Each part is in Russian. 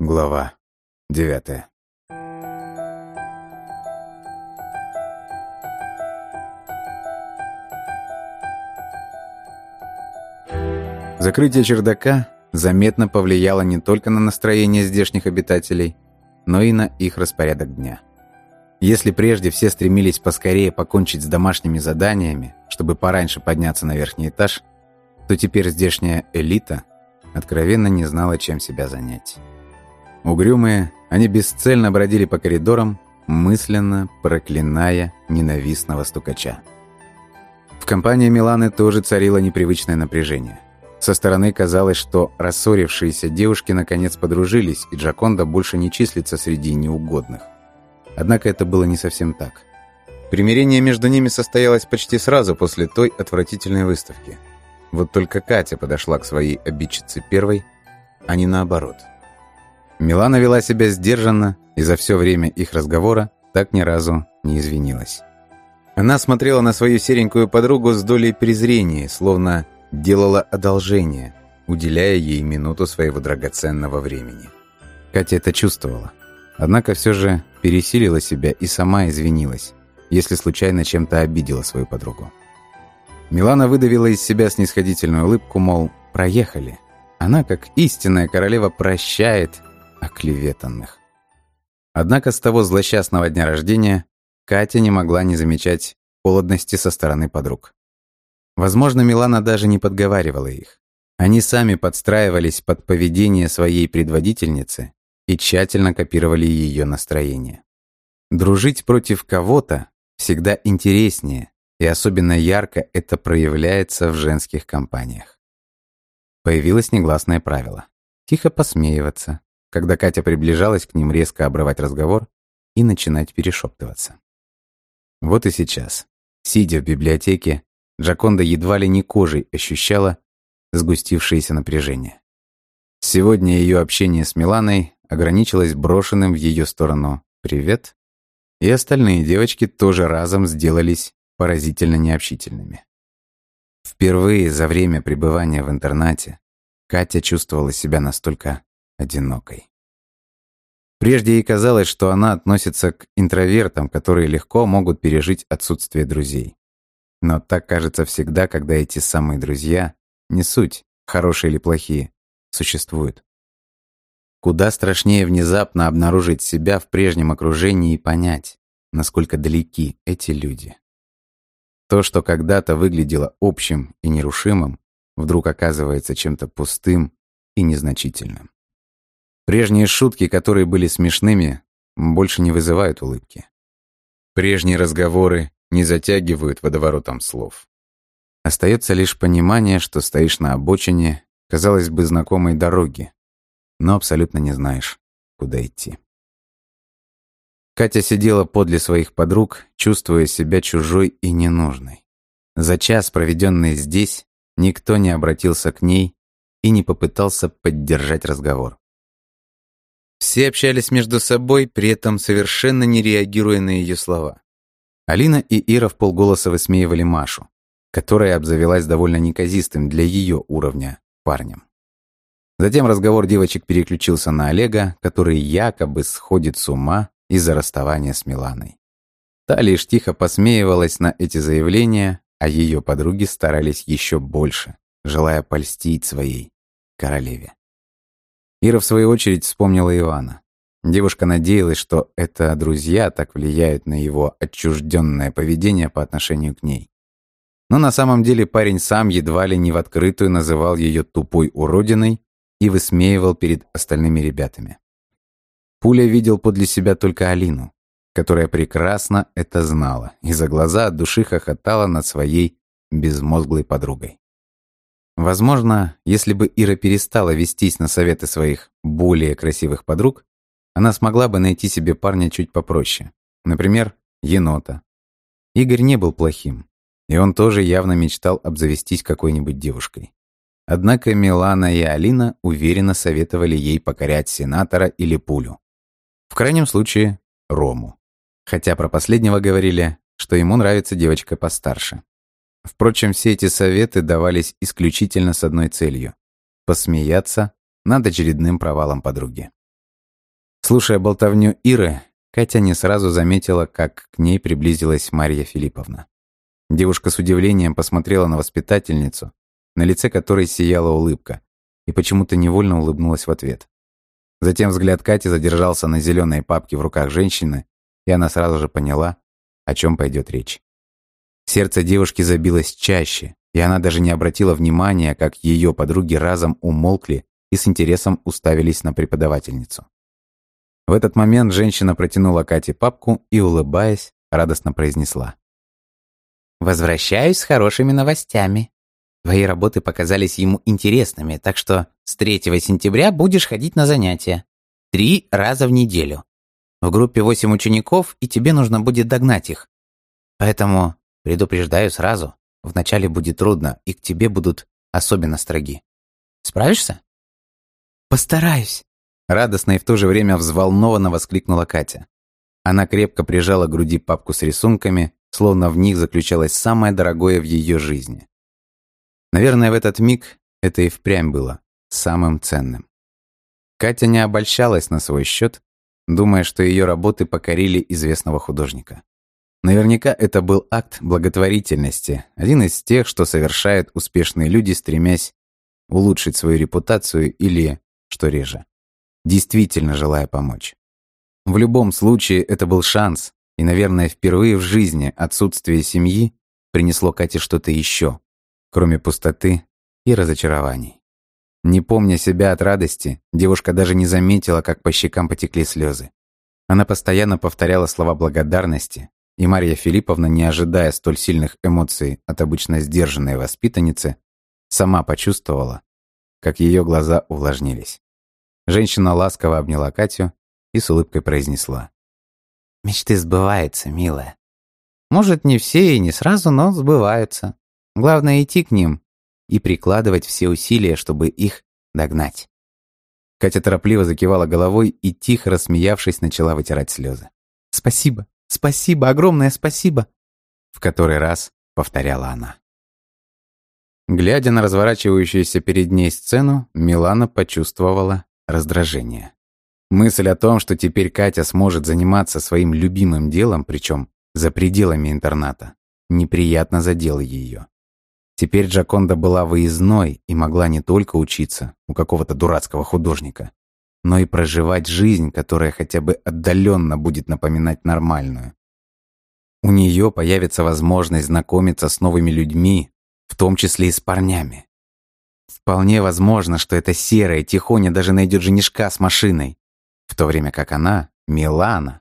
Глава девятая. Закрытие чердака заметно повлияло не только на настроение здешних обитателей, но и на их распорядок дня. Если прежде все стремились поскорее покончить с домашними заданиями, чтобы пораньше подняться на верхний этаж, то теперь здешняя элита откровенно не знала, чем себя занять. Угрюмые, они бесцельно бродили по коридорам, мысленно проклиная ненавистного стукача. В компании Миланы тоже царило непривычное напряжение – со стороны казалось, что рассорившиеся девушки наконец подружились, и Джаконда больше не числится среди неугодных. Однако это было не совсем так. Примирение между ними состоялось почти сразу после той отвратительной выставки. Вот только Катя подошла к своей обидчице первой, а не наоборот. Милана вела себя сдержанно, и за все время их разговора так ни разу не извинилась. Она смотрела на свою серенькую подругу с долей презрения, словно делала одолжение, уделяя ей минуту своего драгоценного времени. Катя это чувствовала. Однако все же пересилила себя и сама извинилась, если случайно чем-то обидела свою подругу. Милана выдавила из себя снисходительную улыбку, мол, проехали. Она, как истинная королева, прощает оклеветанных. Однако с того злосчастного дня рождения Катя не могла не замечать холодности со стороны подруг. Возможно, Милана даже не подговаривала их. Они сами подстраивались под поведение своей предводительницы и тщательно копировали ее настроение. Дружить против кого-то всегда интереснее, и особенно ярко это проявляется в женских компаниях. Появилось негласное правило – тихо посмеиваться, когда Катя приближалась к ним резко обрывать разговор и начинать перешептываться. Вот и сейчас, сидя в библиотеке, Джаконда едва ли не кожей ощущала сгустившееся напряжение. Сегодня ее общение с Миланой ограничилось брошенным в ее сторону «привет», и остальные девочки тоже разом сделались поразительно необщительными. Впервые за время пребывания в интернате Катя чувствовала себя настолько одинокой. Прежде ей казалось, что она относится к интровертам, которые легко могут пережить отсутствие друзей. Но так кажется всегда, когда эти самые друзья, не суть, хорошие или плохие, существуют. Куда страшнее внезапно обнаружить себя в прежнем окружении и понять, насколько далеки эти люди. То, что когда-то выглядело общим и нерушимым, вдруг оказывается чем-то пустым и незначительным. Прежние шутки, которые были смешными, больше не вызывают улыбки. Прежние разговоры не затягивают водоворотом слов. Остается лишь понимание, что стоишь на обочине, казалось бы, знакомой дороги, но абсолютно не знаешь, куда идти. Катя сидела подле своих подруг, чувствуя себя чужой и ненужной. За час, проведенный здесь, никто не обратился к ней и не попытался поддержать разговор. Все общались между собой, при этом совершенно не реагируя на ее слова. Алина и Ира в полголоса высмеивали Машу, которая обзавелась довольно неказистым для ее уровня парнем. Затем разговор девочек переключился на Олега, который якобы сходит с ума из-за расставания с Миланой. Та лишь тихо посмеивалась на эти заявления, а ее подруги старались еще больше, желая польстить своей королеве. Ира, в свою очередь, вспомнила Ивана. Девушка надеялась, что это друзья так влияют на его отчужденное поведение по отношению к ней. Но на самом деле парень сам едва ли не в открытую называл ее тупой уродиной и высмеивал перед остальными ребятами. Пуля видел подле себя только Алину, которая прекрасно это знала и за глаза от души хохотала над своей безмозглой подругой. Возможно, если бы Ира перестала вестись на советы своих более красивых подруг, она смогла бы найти себе парня чуть попроще. Например, енота. Игорь не был плохим, и он тоже явно мечтал обзавестись какой-нибудь девушкой. Однако Милана и Алина уверенно советовали ей покорять сенатора или пулю. В крайнем случае, Рому. Хотя про последнего говорили, что ему нравится девочка постарше. Впрочем, все эти советы давались исключительно с одной целью – посмеяться над очередным провалом подруги. Слушая болтовню Иры, Катя не сразу заметила, как к ней приблизилась Марья Филипповна. Девушка с удивлением посмотрела на воспитательницу, на лице которой сияла улыбка, и почему-то невольно улыбнулась в ответ. Затем взгляд Кати задержался на зеленой папке в руках женщины, и она сразу же поняла, о чем пойдет речь. Сердце девушки забилось чаще, и она даже не обратила внимания, как ее подруги разом умолкли и с интересом уставились на преподавательницу. В этот момент женщина протянула Кате папку и, улыбаясь, радостно произнесла. «Возвращаюсь с хорошими новостями. Твои работы показались ему интересными, так что с 3 сентября будешь ходить на занятия. Три раза в неделю. В группе восемь учеников, и тебе нужно будет догнать их. Поэтому предупреждаю сразу, вначале будет трудно, и к тебе будут особенно строги. Справишься? Постараюсь. Радостно и в то же время взволнованно воскликнула Катя. Она крепко прижала к груди папку с рисунками, словно в них заключалось самое дорогое в ее жизни. Наверное, в этот миг это и впрямь было самым ценным. Катя не обольщалась на свой счет, думая, что ее работы покорили известного художника. Наверняка это был акт благотворительности, один из тех, что совершают успешные люди, стремясь улучшить свою репутацию или, что реже, действительно желая помочь. В любом случае, это был шанс, и, наверное, впервые в жизни отсутствие семьи принесло Кате что-то еще, кроме пустоты и разочарований. Не помня себя от радости, девушка даже не заметила, как по щекам потекли слезы. Она постоянно повторяла слова благодарности, и Марья Филипповна, не ожидая столь сильных эмоций от обычно сдержанной воспитанницы, сама почувствовала, как ее глаза увлажнились. Женщина ласково обняла Катю и с улыбкой произнесла. «Мечты сбываются, милая. Может, не все и не сразу, но сбываются. Главное идти к ним и прикладывать все усилия, чтобы их догнать. Катя торопливо закивала головой и, тихо рассмеявшись, начала вытирать слезы. «Спасибо, спасибо, огромное спасибо!» В который раз повторяла она. Глядя на разворачивающуюся перед ней сцену, Милана почувствовала раздражение. Мысль о том, что теперь Катя сможет заниматься своим любимым делом, причем за пределами интерната, неприятно задела ее. Теперь Джаконда была выездной и могла не только учиться у какого-то дурацкого художника, но и проживать жизнь, которая хотя бы отдаленно будет напоминать нормальную. У нее появится возможность знакомиться с новыми людьми, в том числе и с парнями. Вполне возможно, что эта серая тихоня даже найдет женишка с машиной, в то время как она, Милана,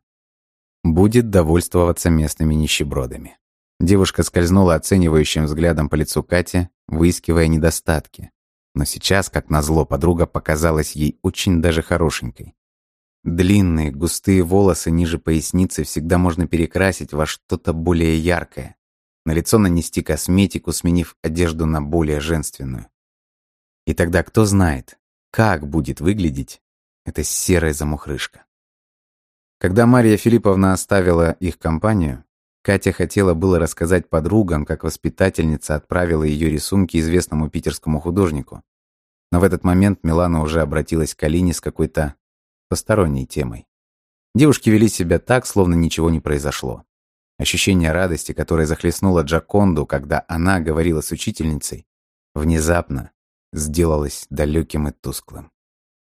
будет довольствоваться местными нищебродами. Девушка скользнула оценивающим взглядом по лицу Кати, выискивая недостатки. Но сейчас, как назло, подруга показалась ей очень даже хорошенькой. Длинные, густые волосы ниже поясницы всегда можно перекрасить во что-то более яркое. На лицо нанести косметику, сменив одежду на более женственную. И тогда кто знает, как будет выглядеть эта серая замухрышка. Когда Мария Филипповна оставила их компанию, Катя хотела было рассказать подругам, как воспитательница отправила ее рисунки известному питерскому художнику. Но в этот момент Милана уже обратилась к Алине с какой-то посторонней темой. Девушки вели себя так, словно ничего не произошло. Ощущение радости, которое захлестнуло Джаконду, когда она говорила с учительницей, внезапно сделалось далеким и тусклым.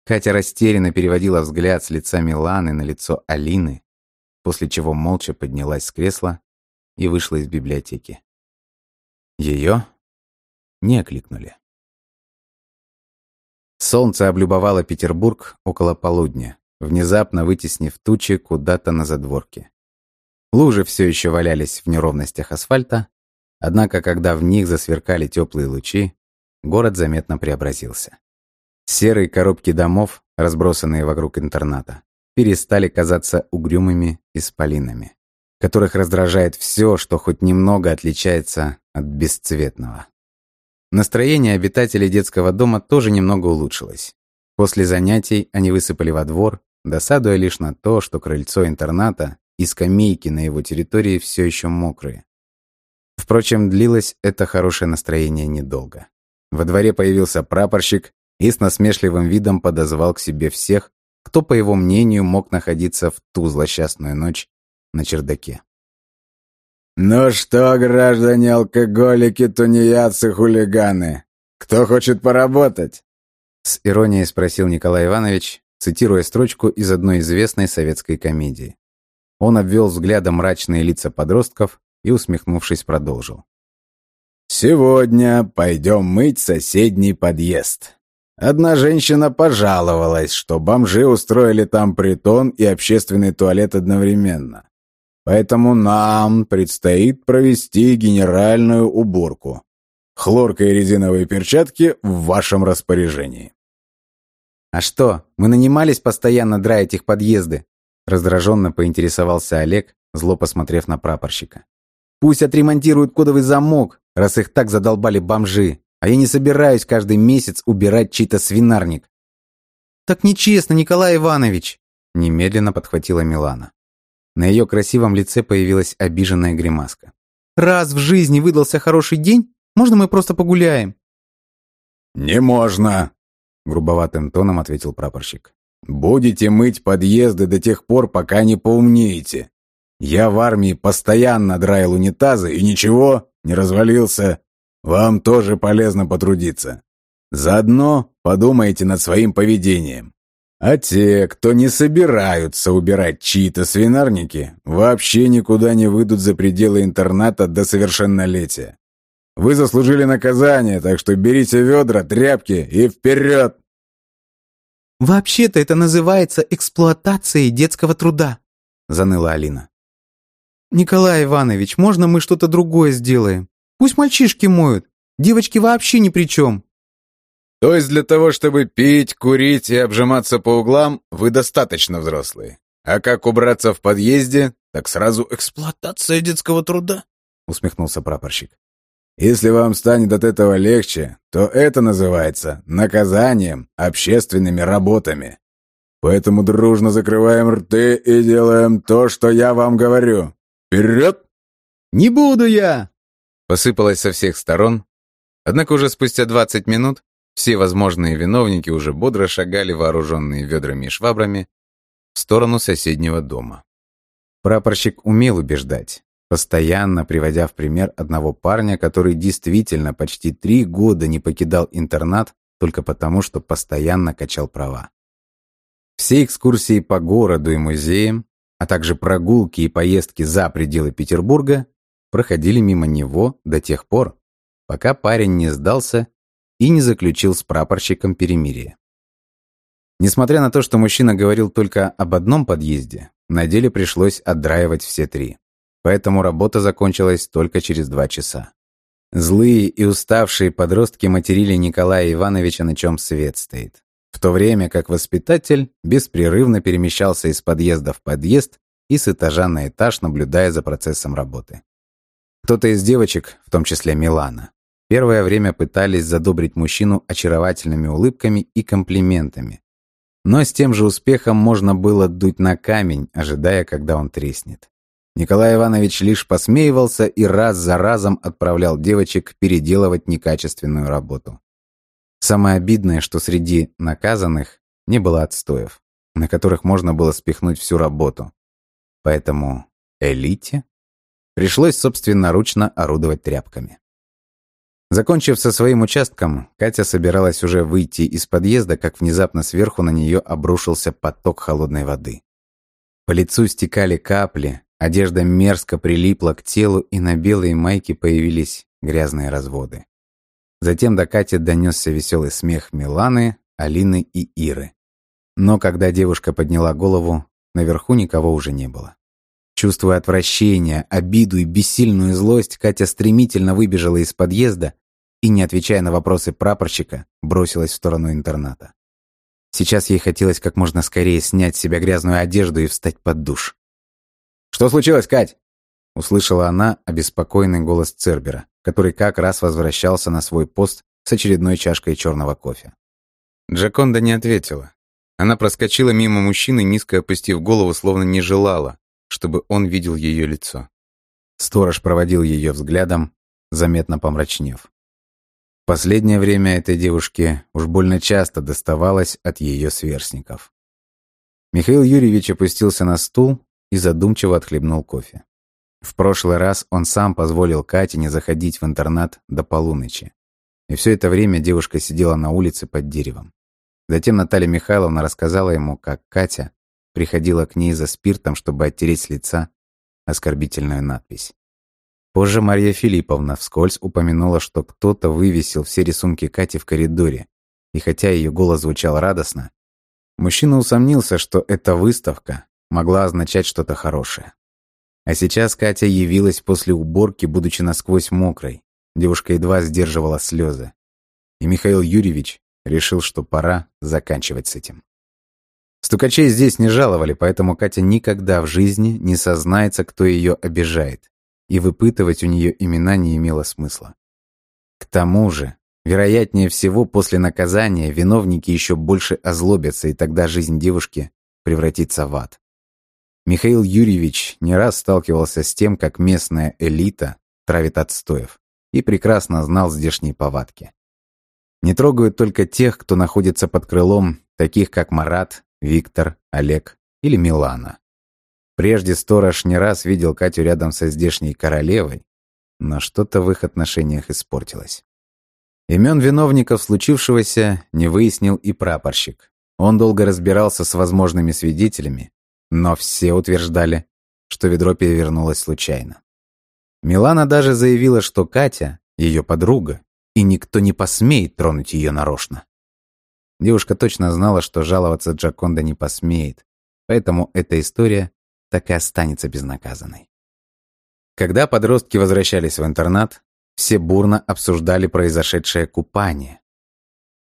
Катя растерянно переводила взгляд с лица Миланы на лицо Алины, после чего молча поднялась с кресла и вышла из библиотеки. Ее не окликнули. Солнце облюбовало Петербург около полудня, внезапно вытеснив тучи куда-то на задворке. Лужи все еще валялись в неровностях асфальта, однако когда в них засверкали теплые лучи, город заметно преобразился. Серые коробки домов, разбросанные вокруг интерната, перестали казаться угрюмыми исполинами, которых раздражает все, что хоть немного отличается от бесцветного. Настроение обитателей детского дома тоже немного улучшилось. После занятий они высыпали во двор, досадуя лишь на то, что крыльцо интерната и скамейки на его территории все еще мокрые. Впрочем, длилось это хорошее настроение недолго. Во дворе появился прапорщик и с насмешливым видом подозвал к себе всех, кто, по его мнению, мог находиться в ту злосчастную ночь на чердаке. «Ну что, граждане алкоголики, тунеядцы, хулиганы, кто хочет поработать?» С иронией спросил Николай Иванович, цитируя строчку из одной известной советской комедии. Он обвел взглядом мрачные лица подростков и, усмехнувшись, продолжил. «Сегодня пойдем мыть соседний подъезд. Одна женщина пожаловалась, что бомжи устроили там притон и общественный туалет одновременно. Поэтому нам предстоит провести генеральную уборку. Хлорка и резиновые перчатки в вашем распоряжении. «А что, мы нанимались постоянно драить их подъезды?» Раздраженно поинтересовался Олег, зло посмотрев на прапорщика. «Пусть отремонтируют кодовый замок, раз их так задолбали бомжи, а я не собираюсь каждый месяц убирать чей-то свинарник». «Так нечестно, Николай Иванович!» Немедленно подхватила Милана. На ее красивом лице появилась обиженная гримаска. «Раз в жизни выдался хороший день, можно мы просто погуляем?» «Не можно!» — грубоватым тоном ответил прапорщик. «Будете мыть подъезды до тех пор, пока не поумнеете. Я в армии постоянно драил унитазы и ничего, не развалился. Вам тоже полезно потрудиться. Заодно подумайте над своим поведением. А те, кто не собираются убирать чьи-то свинарники, вообще никуда не выйдут за пределы интерната до совершеннолетия. Вы заслужили наказание, так что берите ведра, тряпки и вперед!» «Вообще-то это называется эксплуатацией детского труда», — заныла Алина. «Николай Иванович, можно мы что-то другое сделаем? Пусть мальчишки моют, девочки вообще ни при чем». То есть для того, чтобы пить, курить и обжиматься по углам, вы достаточно взрослые. А как убраться в подъезде, так сразу эксплуатация детского труда, усмехнулся прапорщик. Если вам станет от этого легче, то это называется наказанием общественными работами. Поэтому дружно закрываем рты и делаем то, что я вам говорю. Вперед! «Не буду я!» Посыпалось со всех сторон. Однако уже спустя 20 минут все возможные виновники уже бодро шагали, вооруженные ведрами и швабрами, в сторону соседнего дома. Прапорщик умел убеждать, постоянно приводя в пример одного парня, который действительно почти три года не покидал интернат только потому, что постоянно качал права. Все экскурсии по городу и музеям, а также прогулки и поездки за пределы Петербурга проходили мимо него до тех пор, пока парень не сдался и не заключил с прапорщиком перемирие. Несмотря на то, что мужчина говорил только об одном подъезде, на деле пришлось отдраивать все три. Поэтому работа закончилась только через два часа. Злые и уставшие подростки материли Николая Ивановича, на чем свет стоит. В то время как воспитатель беспрерывно перемещался из подъезда в подъезд и с этажа на этаж, наблюдая за процессом работы. Кто-то из девочек, в том числе Милана, Первое время пытались задобрить мужчину очаровательными улыбками и комплиментами. Но с тем же успехом можно было дуть на камень, ожидая, когда он треснет. Николай Иванович лишь посмеивался и раз за разом отправлял девочек переделывать некачественную работу. Самое обидное, что среди наказанных не было отстоев, на которых можно было спихнуть всю работу. Поэтому элите пришлось собственноручно орудовать тряпками. Закончив со своим участком, Катя собиралась уже выйти из подъезда, как внезапно сверху на нее обрушился поток холодной воды. По лицу стекали капли, одежда мерзко прилипла к телу, и на белой майке появились грязные разводы. Затем до Кати донесся веселый смех Миланы, Алины и Иры. Но когда девушка подняла голову, наверху никого уже не было. Чувствуя отвращение, обиду и бессильную злость, Катя стремительно выбежала из подъезда и, не отвечая на вопросы прапорщика, бросилась в сторону интерната. Сейчас ей хотелось как можно скорее снять с себя грязную одежду и встать под душ. «Что случилось, Кать?» Услышала она обеспокоенный голос Цербера, который как раз возвращался на свой пост с очередной чашкой черного кофе. Джаконда не ответила. Она проскочила мимо мужчины, низко опустив голову, словно не желала, чтобы он видел ее лицо. Сторож проводил ее взглядом, заметно помрачнев. Последнее время этой девушке уж больно часто доставалось от ее сверстников. Михаил Юрьевич опустился на стул и задумчиво отхлебнул кофе. В прошлый раз он сам позволил Кате не заходить в интернат до полуночи. И все это время девушка сидела на улице под деревом. Затем Наталья Михайловна рассказала ему, как Катя приходила к ней за спиртом, чтобы оттереть с лица оскорбительную надпись. Позже Марья Филипповна вскользь упомянула, что кто-то вывесил все рисунки Кати в коридоре, и хотя ее голос звучал радостно, мужчина усомнился, что эта выставка могла означать что-то хорошее. А сейчас Катя явилась после уборки, будучи насквозь мокрой. Девушка едва сдерживала слезы. И Михаил Юрьевич решил, что пора заканчивать с этим. Стукачей здесь не жаловали, поэтому Катя никогда в жизни не сознается, кто ее обижает и выпытывать у нее имена не имело смысла. К тому же, вероятнее всего, после наказания виновники еще больше озлобятся, и тогда жизнь девушки превратится в ад. Михаил Юрьевич не раз сталкивался с тем, как местная элита травит отстоев, и прекрасно знал здешние повадки. Не трогают только тех, кто находится под крылом, таких как Марат, Виктор, Олег или Милана. Прежде сторож не раз видел Катю рядом со здешней королевой, но что-то в их отношениях испортилось. Имен виновников случившегося не выяснил и прапорщик. Он долго разбирался с возможными свидетелями, но все утверждали, что ведро перевернулось случайно. Милана даже заявила, что Катя — ее подруга, и никто не посмеет тронуть ее нарочно. Девушка точно знала, что жаловаться Джаконда не посмеет, поэтому эта история так и останется безнаказанной. Когда подростки возвращались в интернат, все бурно обсуждали произошедшее купание.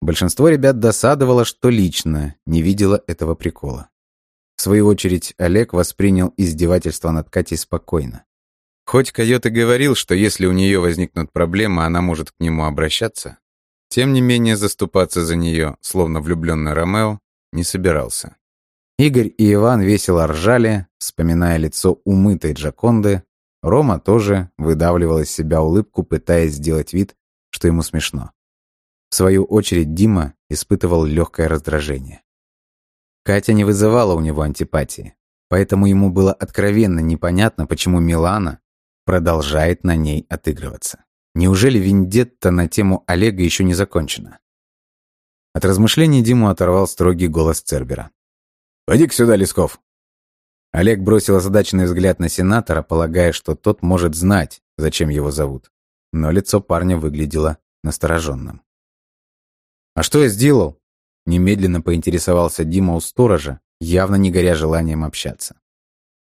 Большинство ребят досадовало, что лично не видело этого прикола. В свою очередь, Олег воспринял издевательство над Катей спокойно. Хоть Койот и говорил, что если у нее возникнут проблемы, она может к нему обращаться, тем не менее заступаться за нее, словно влюбленный Ромео, не собирался. Игорь и Иван весело ржали, вспоминая лицо умытой Джаконды. Рома тоже выдавливал из себя улыбку, пытаясь сделать вид, что ему смешно. В свою очередь Дима испытывал легкое раздражение. Катя не вызывала у него антипатии, поэтому ему было откровенно непонятно, почему Милана продолжает на ней отыгрываться. Неужели вендетта на тему Олега еще не закончена? От размышлений Диму оторвал строгий голос Цербера. «Пойди-ка сюда, Лесков». Олег бросил озадаченный взгляд на сенатора, полагая, что тот может знать, зачем его зовут. Но лицо парня выглядело настороженным. «А что я сделал?» Немедленно поинтересовался Дима у сторожа, явно не горя желанием общаться.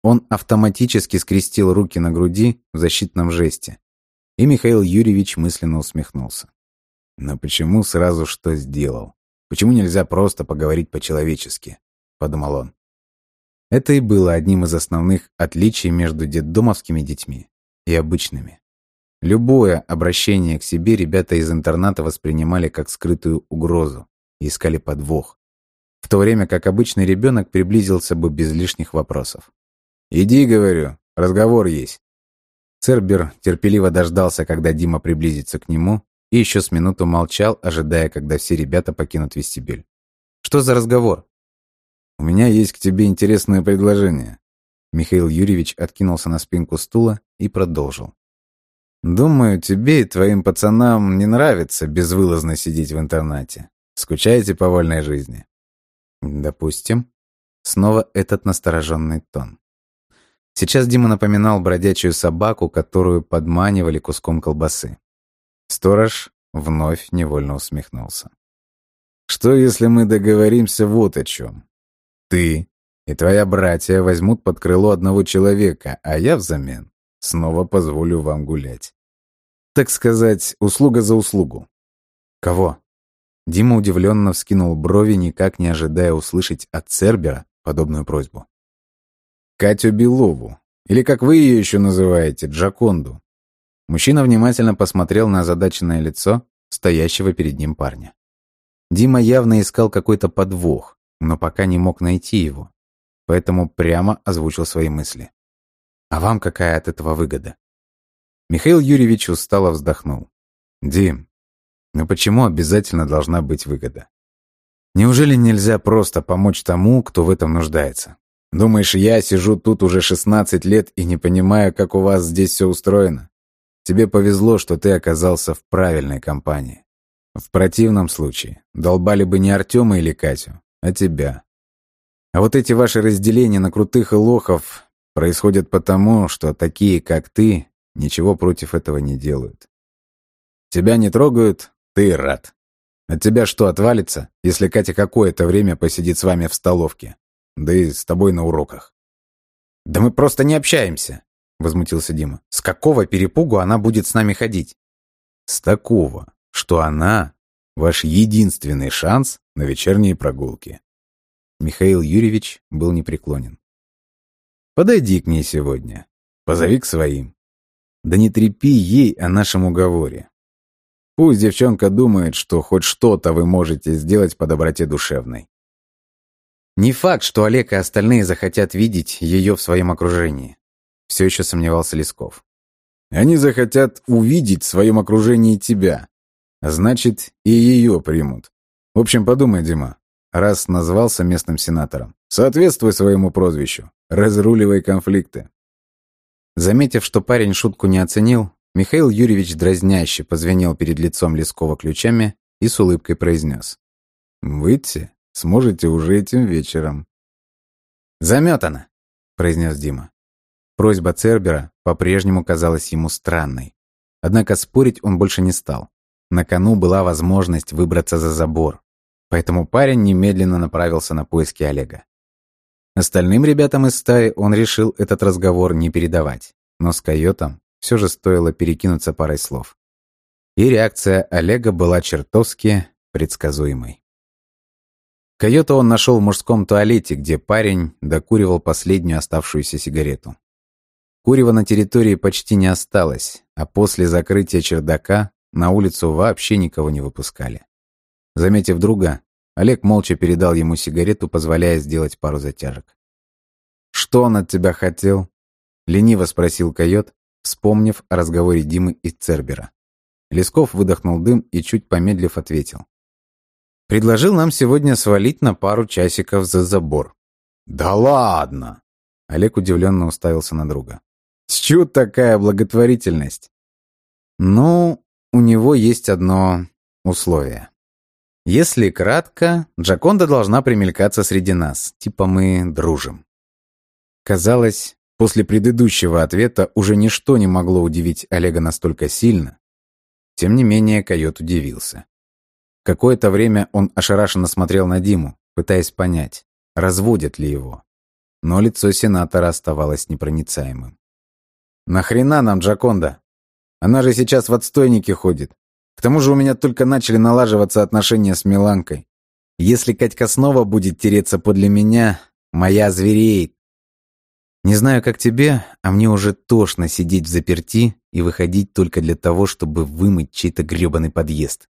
Он автоматически скрестил руки на груди в защитном жесте. И Михаил Юрьевич мысленно усмехнулся. Но почему сразу что сделал? Почему нельзя просто поговорить по-человечески? — подумал он. Это и было одним из основных отличий между детдомовскими детьми и обычными. Любое обращение к себе ребята из интерната воспринимали как скрытую угрозу и искали подвох, в то время как обычный ребенок приблизился бы без лишних вопросов. «Иди, — говорю, — разговор есть». Цербер терпеливо дождался, когда Дима приблизится к нему, и еще с минуту молчал, ожидая, когда все ребята покинут вестибюль. «Что за разговор?» «У меня есть к тебе интересное предложение». Михаил Юрьевич откинулся на спинку стула и продолжил. «Думаю, тебе и твоим пацанам не нравится безвылазно сидеть в интернате. Скучаете по вольной жизни?» «Допустим». Снова этот настороженный тон. Сейчас Дима напоминал бродячую собаку, которую подманивали куском колбасы. Сторож вновь невольно усмехнулся. «Что, если мы договоримся вот о чем? Ты и твоя братья возьмут под крыло одного человека, а я взамен снова позволю вам гулять. Так сказать, услуга за услугу. Кого? Дима удивленно вскинул брови, никак не ожидая услышать от Цербера подобную просьбу. Катю Белову, или как вы ее еще называете, Джаконду. Мужчина внимательно посмотрел на озадаченное лицо стоящего перед ним парня. Дима явно искал какой-то подвох, но пока не мог найти его, поэтому прямо озвучил свои мысли. «А вам какая от этого выгода?» Михаил Юрьевич устало вздохнул. «Дим, ну почему обязательно должна быть выгода? Неужели нельзя просто помочь тому, кто в этом нуждается? Думаешь, я сижу тут уже 16 лет и не понимаю, как у вас здесь все устроено? Тебе повезло, что ты оказался в правильной компании. В противном случае долбали бы не Артема или Катю, а тебя. А вот эти ваши разделения на крутых и лохов происходят потому, что такие, как ты, ничего против этого не делают. Тебя не трогают, ты рад. От тебя что, отвалится, если Катя какое-то время посидит с вами в столовке? Да и с тобой на уроках. «Да мы просто не общаемся», — возмутился Дима. «С какого перепугу она будет с нами ходить?» «С такого, что она — ваш единственный шанс на вечерние прогулки». Михаил Юрьевич был непреклонен. «Подойди к ней сегодня. Позови к своим. Да не трепи ей о нашем уговоре. Пусть девчонка думает, что хоть что-то вы можете сделать по доброте душевной. Не факт, что Олег и остальные захотят видеть ее в своем окружении. Все еще сомневался Лесков. Они захотят увидеть в своем окружении тебя. Значит, и ее примут. В общем, подумай, Дима. Раз назвался местным сенатором, соответствуй своему прозвищу. Разруливай конфликты. Заметив, что парень шутку не оценил, Михаил Юрьевич дразняще позвенел перед лицом Лескова ключами и с улыбкой произнес. «Выйти сможете уже этим вечером». «Заметано», — произнес Дима. Просьба Цербера по-прежнему казалась ему странной. Однако спорить он больше не стал. На кону была возможность выбраться за забор. Поэтому парень немедленно направился на поиски Олега. Остальным ребятам из стаи он решил этот разговор не передавать. Но с койотом все же стоило перекинуться парой слов. И реакция Олега была чертовски предсказуемой. Койота он нашел в мужском туалете, где парень докуривал последнюю оставшуюся сигарету. Курева на территории почти не осталось, а после закрытия чердака на улицу вообще никого не выпускали. Заметив друга, Олег молча передал ему сигарету, позволяя сделать пару затяжек. «Что он от тебя хотел?» — лениво спросил койот, вспомнив о разговоре Димы и Цербера. Лесков выдохнул дым и, чуть помедлив, ответил. «Предложил нам сегодня свалить на пару часиков за забор». «Да ладно!» Олег удивленно уставился на друга. «С чего такая благотворительность?» «Ну, у него есть одно условие. Если кратко, Джаконда должна примелькаться среди нас, типа мы дружим». Казалось, После предыдущего ответа уже ничто не могло удивить Олега настолько сильно. Тем не менее, койот удивился. Какое-то время он ошарашенно смотрел на Диму, пытаясь понять, разводят ли его. Но лицо сенатора оставалось непроницаемым. «Нахрена нам Джаконда? Она же сейчас в отстойнике ходит. К тому же у меня только начали налаживаться отношения с Миланкой. Если Катька снова будет тереться подле меня, моя звереет, не знаю, как тебе, а мне уже тошно сидеть в заперти и выходить только для того, чтобы вымыть чей-то грёбаный подъезд.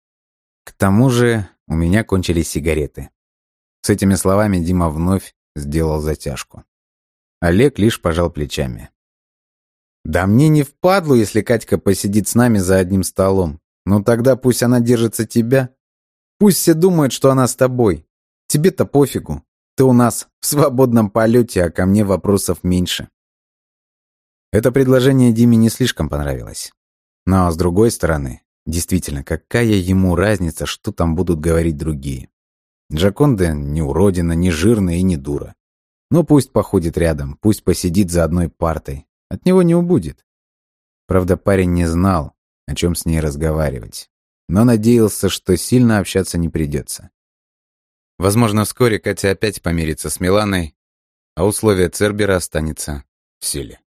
К тому же у меня кончились сигареты. С этими словами Дима вновь сделал затяжку. Олег лишь пожал плечами. «Да мне не впадлу, если Катька посидит с нами за одним столом. Ну тогда пусть она держится тебя. Пусть все думают, что она с тобой. Тебе-то пофигу. Ты у нас в свободном полете, а ко мне вопросов меньше. Это предложение Диме не слишком понравилось. Но, с другой стороны, действительно, какая ему разница, что там будут говорить другие? Джаконда не уродина, не жирная и не дура. Ну пусть походит рядом, пусть посидит за одной партой. От него не убудет. Правда, парень не знал, о чем с ней разговаривать. Но надеялся, что сильно общаться не придется. Возможно, вскоре Катя опять помирится с Миланой, а условие Цербера останется в силе.